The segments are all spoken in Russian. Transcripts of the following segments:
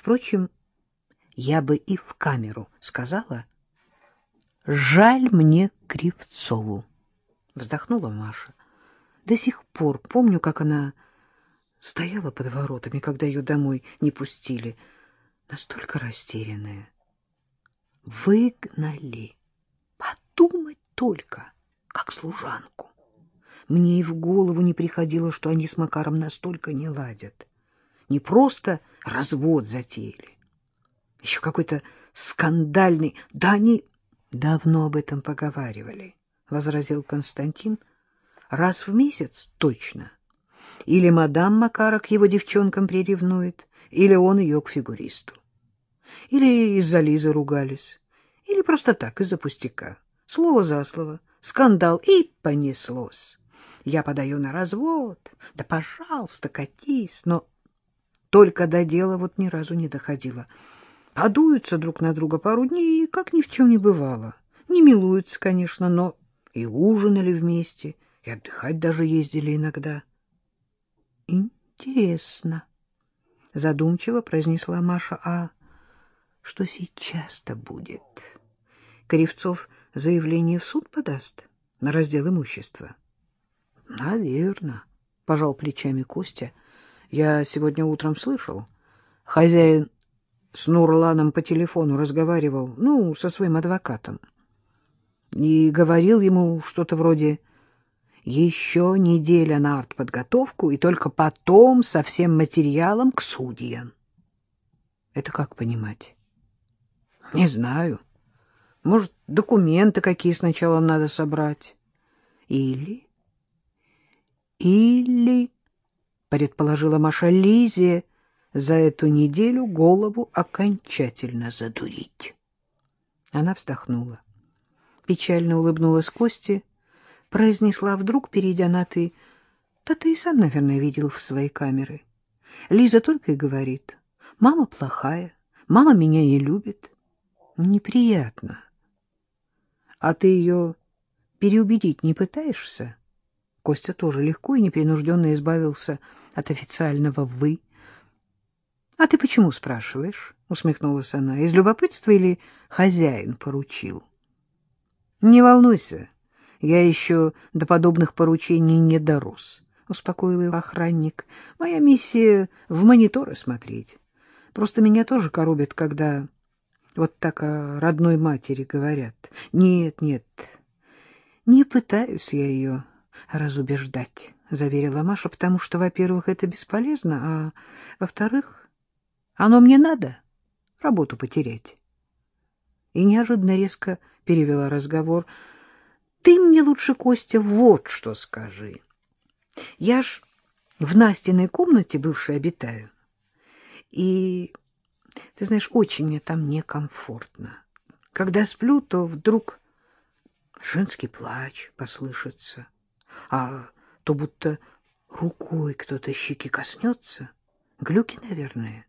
Впрочем, я бы и в камеру сказала. Жаль мне Кривцову, вздохнула Маша. До сих пор помню, как она стояла под воротами, когда ее домой не пустили, настолько растерянная. Выгнали. Подумать только, как служанку. Мне и в голову не приходило, что они с Макаром настолько не ладят. Не просто развод затеяли. Еще какой-то скандальный... Да они давно об этом поговаривали, — возразил Константин. Раз в месяц точно. Или мадам Макара к его девчонкам приревнует, или он ее к фигуристу. Или из-за Лизы ругались, или просто так, из-за пустяка. Слово за слово, скандал, и понеслось. Я подаю на развод, да, пожалуйста, катись, но только до дела вот ни разу не доходило. Подуются друг на друга пару дней, и как ни в чем не бывало. Не милуются, конечно, но и ужинали вместе, и отдыхать даже ездили иногда. Интересно, задумчиво произнесла Маша, а что сейчас-то будет? Кривцов заявление в суд подаст на раздел имущества? Наверно, пожал плечами Костя. Я сегодня утром слышал. Хозяин с Нурланом по телефону разговаривал, ну, со своим адвокатом. И говорил ему что-то вроде «Еще неделя на артподготовку, и только потом со всем материалом к судьям». Это как понимать? Не знаю. Может, документы какие сначала надо собрать. Или... Или предположила Маша Лизе, за эту неделю голову окончательно задурить. Она вздохнула, печально улыбнулась Косте, произнесла вдруг, перейдя на «ты», «Да ты и сам, наверное, видел в своей камеры. Лиза только и говорит, мама плохая, мама меня не любит. Неприятно. А ты ее переубедить не пытаешься?» Костя тоже легко и непринужденно избавился от официального «вы». — А ты почему спрашиваешь? — усмехнулась она. — Из любопытства или хозяин поручил? — Не волнуйся, я еще до подобных поручений не дорос, — успокоил его охранник. — Моя миссия — в мониторы смотреть. Просто меня тоже коробит, когда вот так о родной матери говорят. Нет, нет, не пытаюсь я ее разубеждать, — заверила Маша, — потому что, во-первых, это бесполезно, а во-вторых, оно мне надо работу потерять. И неожиданно резко перевела разговор. — Ты мне лучше, Костя, вот что скажи. Я ж в Настиной комнате бывшей обитаю, и, ты знаешь, очень мне там некомфортно. Когда сплю, то вдруг женский плач послышится — а то будто рукой кто-то щеки коснется. Глюки, наверное.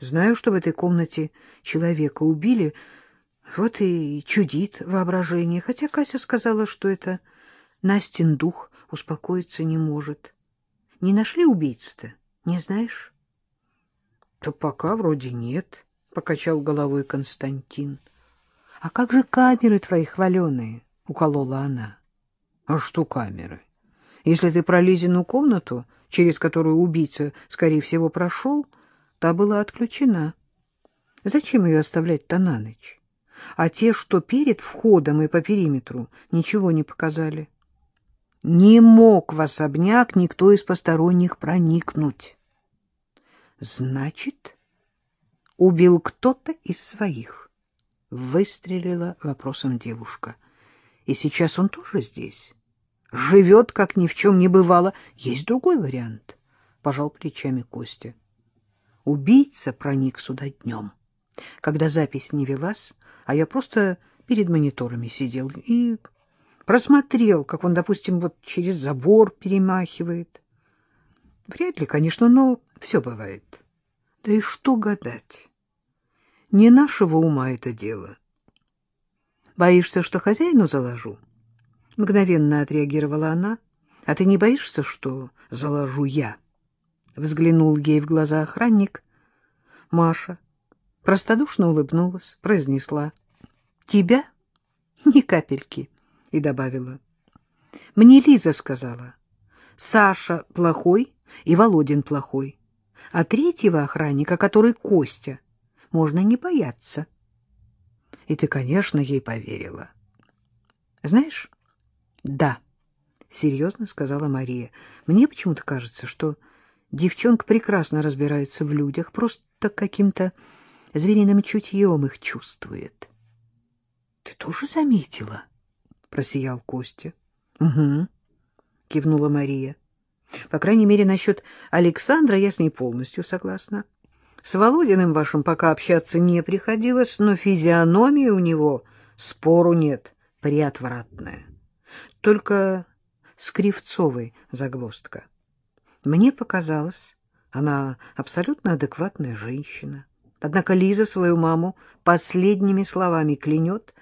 Знаю, что в этой комнате человека убили, вот и чудит воображение, хотя Кася сказала, что это Настин дух успокоиться не может. Не нашли убийцу-то, не знаешь? — То пока вроде нет, — покачал головой Константин. — А как же камеры твои хваленые? — уколола она. — А что камеры? Если ты про Лизину комнату, через которую убийца, скорее всего, прошел, та была отключена. Зачем ее оставлять-то на ночь? А те, что перед входом и по периметру, ничего не показали. Не мог в особняк никто из посторонних проникнуть. Значит, убил кто-то из своих. Выстрелила вопросом девушка. И сейчас он тоже здесь? Живет, как ни в чем не бывало. Есть другой вариант, — пожал плечами Костя. Убийца проник сюда днем, когда запись не велась, а я просто перед мониторами сидел и просмотрел, как он, допустим, вот через забор перемахивает. Вряд ли, конечно, но все бывает. Да и что гадать? Не нашего ума это дело. Боишься, что хозяину заложу? —— мгновенно отреагировала она. — А ты не боишься, что заложу я? — взглянул ей в глаза охранник. Маша простодушно улыбнулась, произнесла «Тебя? Ни капельки!» и добавила «Мне Лиза сказала, Саша плохой и Володин плохой, а третьего охранника, который Костя, можно не бояться». И ты, конечно, ей поверила. Знаешь, да, серьезно сказала Мария. Мне почему-то кажется, что девчонка прекрасно разбирается в людях, просто каким-то звериным чутьем их чувствует. Ты тоже заметила? просиял Костя. Угу, кивнула Мария. По крайней мере, насчет Александра я с ней полностью согласна. С Володиным вашим пока общаться не приходилось, но физиономия у него, спору нет, приотвратная. Только с Кривцовой загвоздка. Мне показалось, она абсолютно адекватная женщина. Однако Лиза свою маму последними словами клянет.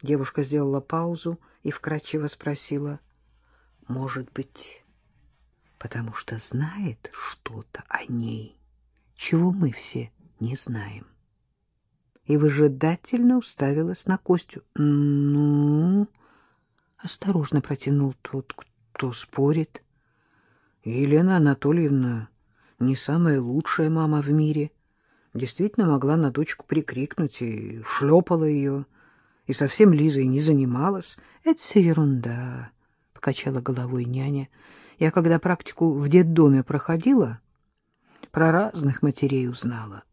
Девушка сделала паузу и вкратчиво спросила, может быть, потому что знает что-то о ней чего мы все не знаем. И выжидательно уставилась на Костю. «Ну...» — осторожно протянул тот, кто спорит. Елена Анатольевна не самая лучшая мама в мире. Действительно могла на дочку прикрикнуть и шлепала ее, и совсем Лизой не занималась. Это все ерунда, — покачала головой няня. Я когда практику в детдоме проходила про разных матерей узнала.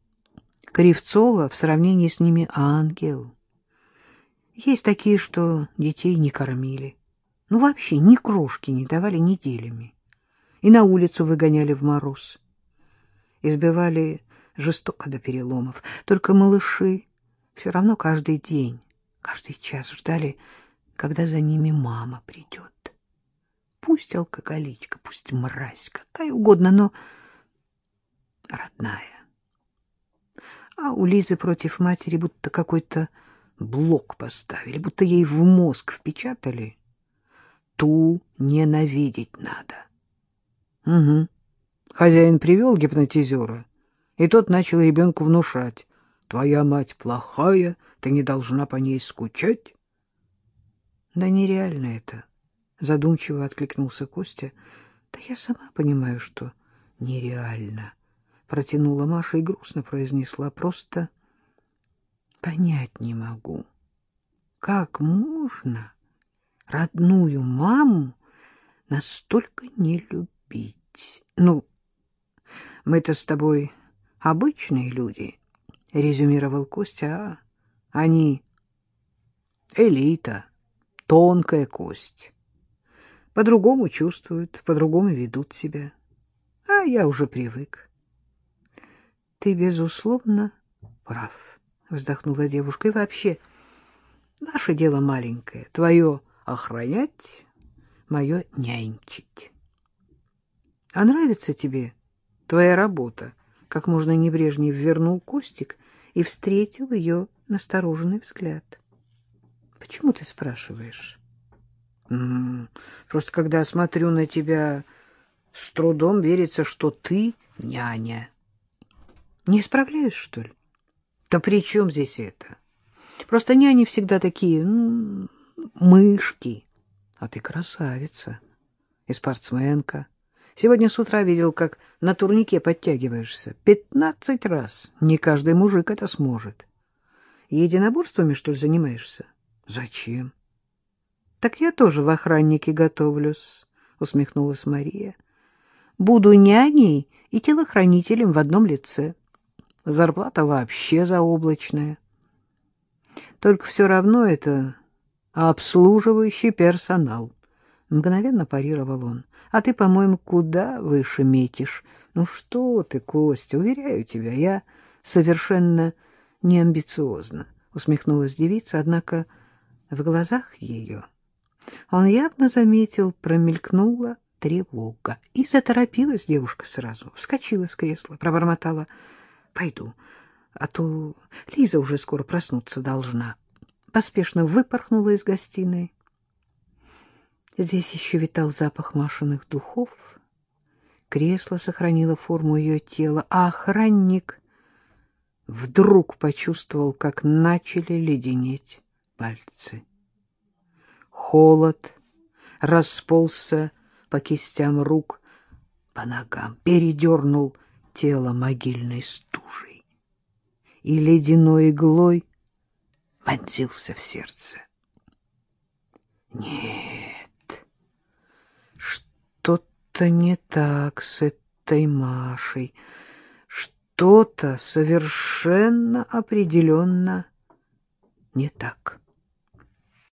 Кривцова в сравнении с ними ангел. Есть такие, что детей не кормили. Ну, вообще ни крошки не давали неделями. И на улицу выгоняли в мороз. Избивали жестоко до переломов. Только малыши все равно каждый день, каждый час ждали, когда за ними мама придет. Пусть алкоголичка, пусть мразь, какая угодно, но родная. А у Лизы против матери будто какой-то блок поставили, будто ей в мозг впечатали. Ту ненавидеть надо. Угу. Хозяин привел гипнотизера, и тот начал ребенку внушать. Твоя мать плохая, ты не должна по ней скучать. Да нереально это, задумчиво откликнулся Костя. Да я сама понимаю, что нереально протянула Маша и грустно произнесла. Просто понять не могу, как можно родную маму настолько не любить. Ну, мы-то с тобой обычные люди, — резюмировал Костя, — а они элита, тонкая кость. По-другому чувствуют, по-другому ведут себя. А я уже привык. Ты, безусловно, прав, — вздохнула девушка. И вообще, наше дело маленькое. Твое охранять, мое нянчить. А нравится тебе твоя работа? Как можно небрежнее ввернул Костик и встретил ее настороженный взгляд. Почему ты спрашиваешь? М -м, просто когда смотрю на тебя, с трудом верится, что ты няня. Не справляюсь, что ли? Да при чем здесь это? Просто няни всегда такие, ну, мышки. А ты красавица и спортсменка. Сегодня с утра видел, как на турнике подтягиваешься. Пятнадцать раз. Не каждый мужик это сможет. Единоборствами, что ли, занимаешься? Зачем? Так я тоже в охраннике готовлюсь, усмехнулась Мария. Буду няней и телохранителем в одном лице. Зарплата вообще заоблачная. Только все равно это обслуживающий персонал. Мгновенно парировал он. А ты, по-моему, куда выше метишь. Ну что ты, Костя, уверяю тебя, я совершенно не амбициозна, усмехнулась девица, однако в глазах ее он явно заметил, промелькнула тревога. И заторопилась девушка сразу, вскочила с кресла, пробормотала — Пойду, а то Лиза уже скоро проснуться должна. Поспешно выпорхнула из гостиной. Здесь еще витал запах Машиных духов. Кресло сохранило форму ее тела, а охранник вдруг почувствовал, как начали леденеть пальцы. Холод расползся по кистям рук, по ногам, передернул тело могильной стужей и ледяной иглой вонзился в сердце. Нет, что-то не так с этой Машей, что-то совершенно определенно не так.